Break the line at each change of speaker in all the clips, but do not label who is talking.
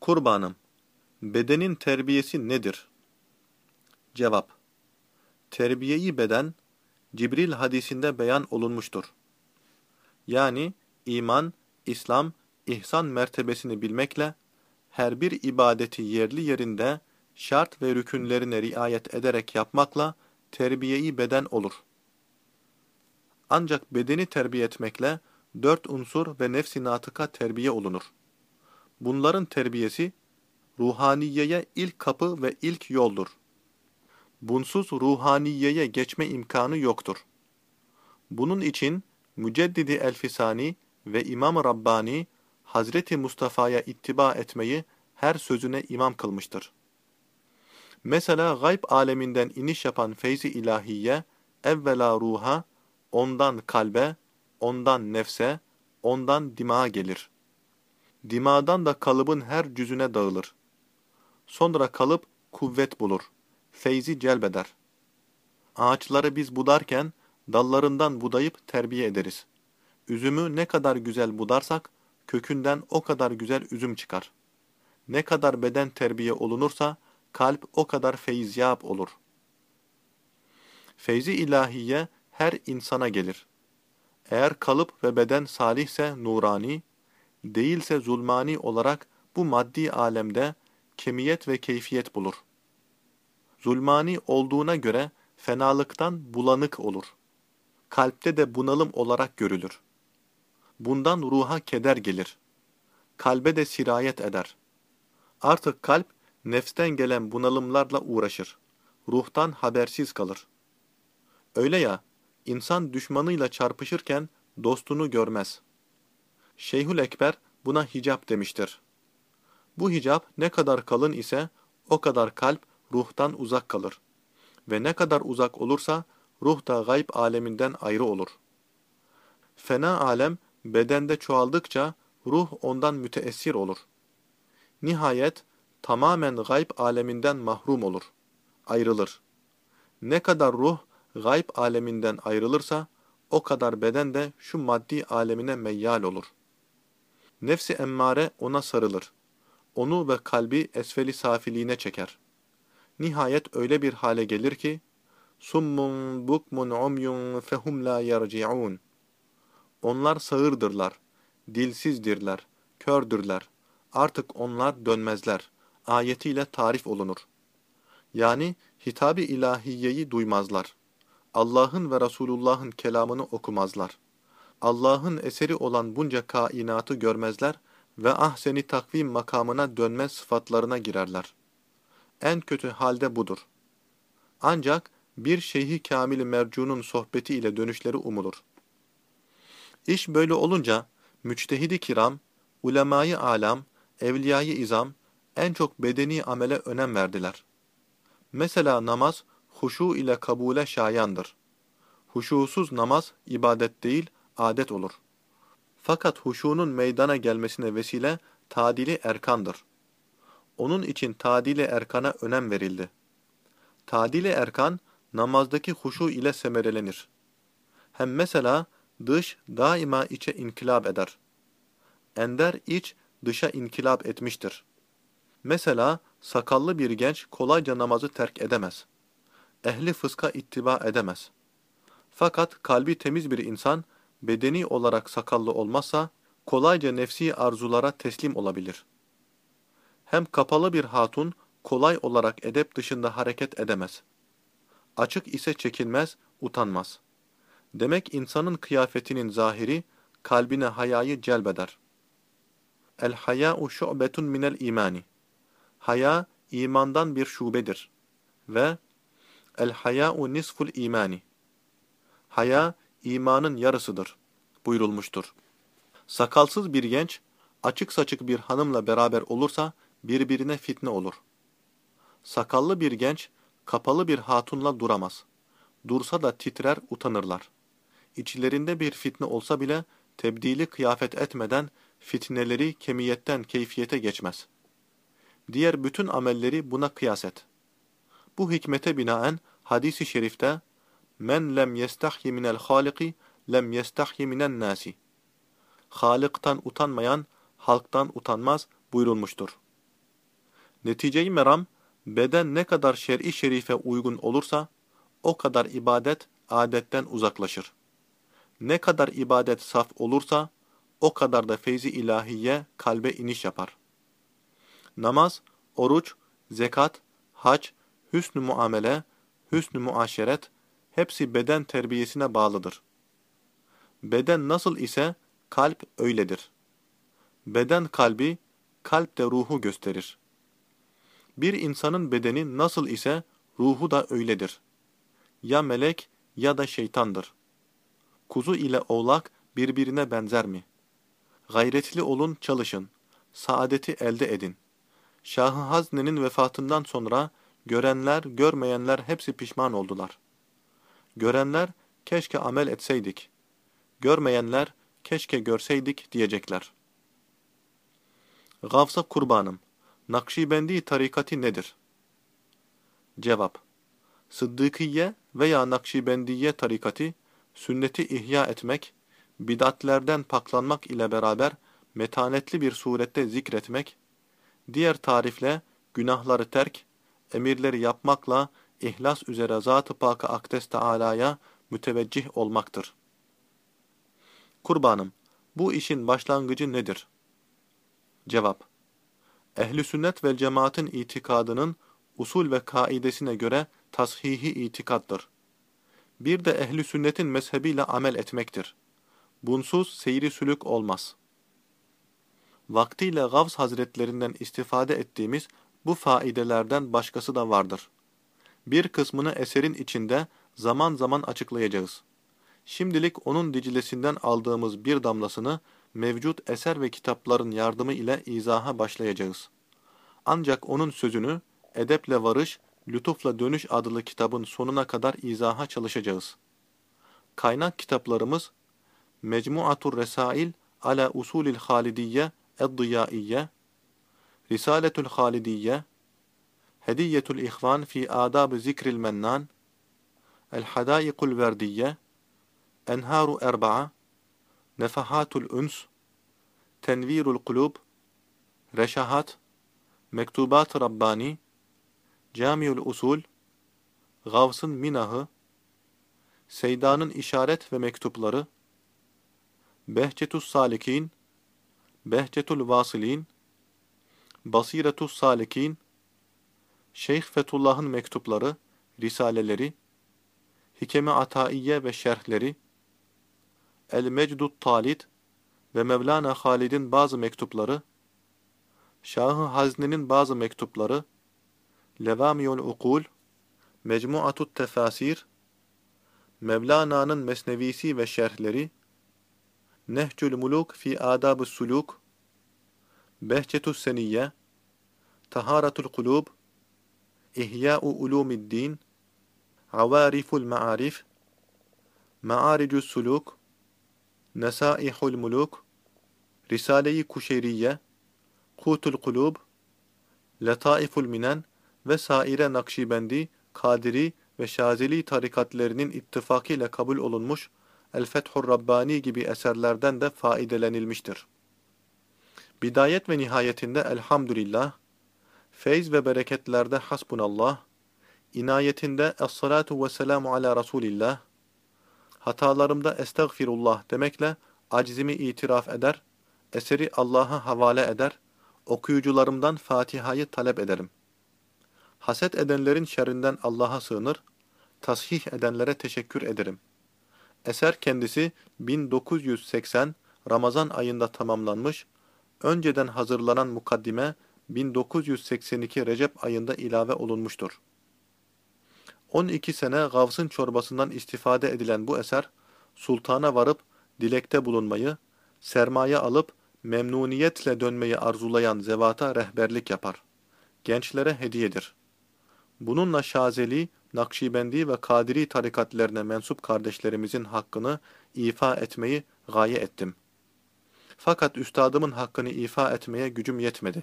Kurbanım, bedenin terbiyesi nedir? Cevap Terbiyeyi beden, Cibril hadisinde beyan olunmuştur. Yani iman, İslam, ihsan mertebesini bilmekle, her bir ibadeti yerli yerinde, şart ve rükünlerine riayet ederek yapmakla terbiyeyi beden olur. Ancak bedeni terbiye etmekle, dört unsur ve nefsi natıka terbiye olunur. Bunların terbiyesi, ruhaniyeye ilk kapı ve ilk yoldur. Bunsuz ruhaniyeye geçme imkanı yoktur. Bunun için Müceddidi Elfisani ve İmam Rabbani, Hazreti Mustafa'ya ittiba etmeyi her sözüne imam kılmıştır. Mesela gayb aleminden iniş yapan feyzi ilahiye, evvela ruha, ondan kalbe, ondan nefse, ondan dimağa gelir. Dimadan da kalıbın her cüzüne dağılır. Sonra kalıp kuvvet bulur. Feyzi celbeder. Ağaçları biz budarken dallarından budayıp terbiye ederiz. Üzümü ne kadar güzel budarsak kökünden o kadar güzel üzüm çıkar. Ne kadar beden terbiye olunursa kalp o kadar feyzyap olur. Feyzi ilahiye her insana gelir. Eğer kalıp ve beden salihse nurani, değilse zulmani olarak bu maddi alemde kemiyet ve keyfiyet bulur. Zulmani olduğuna göre fenalıktan bulanık olur. Kalpte de bunalım olarak görülür. Bundan ruha keder gelir. Kalbe de sirayet eder. Artık kalp nefsten gelen bunalımlarla uğraşır. Ruhtan habersiz kalır. Öyle ya, insan düşmanıyla çarpışırken dostunu görmez. Şeyhül Ekber buna hicap demiştir. Bu hicap ne kadar kalın ise o kadar kalp ruhtan uzak kalır. Ve ne kadar uzak olursa ruh da gayb aleminden ayrı olur. Fena alem bedende çoğaldıkça ruh ondan müteessir olur. Nihayet tamamen gayb aleminden mahrum olur, ayrılır. Ne kadar ruh gayb aleminden ayrılırsa o kadar beden de şu maddi alemine meyyal olur. Nefsi emmare ona sarılır. Onu ve kalbi esfeli safiliğine çeker. Nihayet öyle bir hale gelir ki, summun bukmun umyun fehum la yerci'un. Onlar sağırdırlar, dilsizdirler, kördürler. Artık onlar dönmezler. Ayetiyle tarif olunur. Yani hitabı ilahiyeyi duymazlar. Allah'ın ve Resulullah'ın kelamını okumazlar. Allah'ın eseri olan bunca kainatı görmezler ve ahseni takvim makamına dönme sıfatlarına girerler. En kötü halde budur. Ancak bir şeyhi kamil mercunun sohbeti ile dönüşleri umulur. İş böyle olunca müçtehidi kiram, ulemayı alam, evliyayı izam en çok bedeni amele önem verdiler. Mesela namaz huşu ile kabule şayandır. Huşusuz namaz ibadet değil, adet olur. Fakat huşunun meydana gelmesine vesile tadili erkandır. Onun için tadili erkana önem verildi. Tadili erkan namazdaki huşu ile semerelenir. Hem mesela dış daima içe inkılap eder. Ender iç dışa inkılap etmiştir. Mesela sakallı bir genç kolayca namazı terk edemez. Ehli fıska ittiba edemez. Fakat kalbi temiz bir insan bedeni olarak sakallı olmazsa kolayca nefsi arzulara teslim olabilir. Hem kapalı bir hatun kolay olarak edep dışında hareket edemez. Açık ise çekilmez, utanmaz. Demek insanın kıyafetinin zahiri kalbine hayayı celbeder. El haya'u şu'betun minel imani. Haya imandan bir şubedir. Ve el haya'u nisful imani. Haya imanın yarısıdır buyurulmuştur. Sakalsız bir genç açık saçık bir hanımla beraber olursa birbirine fitne olur. Sakallı bir genç kapalı bir hatunla duramaz. Dursa da titrer utanırlar. İçlerinde bir fitne olsa bile tebdili kıyafet etmeden fitneleri kemiyetten keyfiyete geçmez. Diğer bütün amelleri buna kıyas et. Bu hikmete binaen hadisi şerifte Men lem yestahyi minel haliki lem yestahyi minen nasi. Halıktan utanmayan halktan utanmaz buyurulmuştur. Netice-i meram, beden ne kadar şer'i şerife uygun olursa, o kadar ibadet adetten uzaklaşır. Ne kadar ibadet saf olursa, o kadar da feyzi ilahiye kalbe iniş yapar. Namaz, oruç, zekat, hac, hüsnü muamele, hüsnü muaşeret, hepsi beden terbiyesine bağlıdır. Beden nasıl ise kalp öyledir. Beden kalbi, kalp de ruhu gösterir. Bir insanın bedeni nasıl ise ruhu da öyledir. Ya melek ya da şeytandır. Kuzu ile oğlak birbirine benzer mi? Gayretli olun, çalışın. Saadeti elde edin. Şahı Hazne'nin vefatından sonra görenler, görmeyenler hepsi pişman oldular. Görenler, keşke amel etseydik. Görmeyenler, keşke görseydik diyecekler. Gavsa kurbanım, Nakşibendi tarikati nedir? Cevap Sıddıkiye veya Nakşibendiye tarikati, sünneti ihya etmek, bidatlerden paklanmak ile beraber metanetli bir surette zikretmek, diğer tarifle günahları terk, emirleri yapmakla ihlas üzere Zat-ı Pak-ı Akdes Teala'ya müteveccih olmaktır. Kurbanım, bu işin başlangıcı nedir? Cevap Ehli sünnet ve cemaatin itikadının usul ve kaidesine göre tashihi itikattır. Bir de ehli sünnetin mezhebiyle amel etmektir. Bunsuz seyri sülük olmaz. Vaktiyle Gavs Hazretlerinden istifade ettiğimiz bu faidelerden başkası da vardır. Bir kısmını eserin içinde zaman zaman açıklayacağız. Şimdilik onun dicilesinden aldığımız bir damlasını mevcut eser ve kitapların yardımı ile izaha başlayacağız. Ancak onun sözünü Edeple Varış, Lütufla Dönüş adlı kitabın sonuna kadar izaha çalışacağız. Kaynak kitaplarımız Mecmuatur Resail ala Usulil Halidiyye Eddiyaiye Risaletül Halidiyye Hediyetül İhvan fi Adab Zikril Mennan El Hadaikul Verdiyye Enharu Erba'a Nefahatul Üns Tenvirul Kulub Reşahat Mektubat Rabbani Camiül Usul Gavs'ın Minahı Seyda'nın işaret ve mektupları Behçetus Salikin Behçetul Vasilin Basiretus Salikin Şeyh Fetullah'ın mektupları, risaleleri, Hikeme Ataiye ve şerhleri, El-Mecdut Talit ve Mevlana Halid'in bazı mektupları, Şahı Hazne'nin bazı mektupları, Levamiyul Ukul, Mecmuatut Tefasir, Mevlana'nın Mesnevisi ve şerhleri, Nehcül Muluk fi Adab-ı Suluk, Behçetus Seniyye, Taharatul Kulub, İhya'u Ulumiddin, Avariful Ma'arif, Ma'aricus Suluk, Nesaihul Muluk, Risale-i Kuşeyriye, Kutul Kulub, Letaiful Minen ve saire Nakşibendi, Kadiri ve Şazeli tarikatlerinin ittifakıyla kabul olunmuş El-Fethur Rabbani gibi eserlerden de faidelenilmiştir. Bidayet ve nihayetinde elhamdülillah, feyz ve bereketlerde hasbunallah, inayetinde es-salatu ve selamu ala Resulillah, hatalarımda estağfirullah demekle acizimi itiraf eder, eseri Allah'a havale eder, okuyucularımdan Fatiha'yı talep ederim. Haset edenlerin şerrinden Allah'a sığınır, tasih edenlere teşekkür ederim. Eser kendisi 1980 Ramazan ayında tamamlanmış, önceden hazırlanan mukaddime 1982 Recep ayında ilave olunmuştur. 12 sene Gavs'ın çorbasından istifade edilen bu eser, sultana varıp dilekte bulunmayı, sermaye alıp memnuniyetle dönmeyi arzulayan zevata rehberlik yapar. Gençlere hediyedir. Bununla Şazeli, Nakşibendi ve Kadiri tarikatlerine mensup kardeşlerimizin hakkını ifa etmeyi gaye ettim. Fakat üstadımın hakkını ifa etmeye gücüm yetmedi.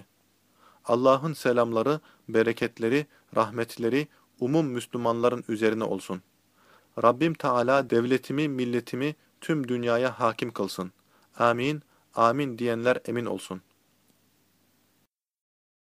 Allah'ın selamları, bereketleri, rahmetleri umum Müslümanların üzerine olsun. Rabbim Teala devletimi, milletimi tüm dünyaya hakim kılsın. Amin, amin diyenler emin olsun.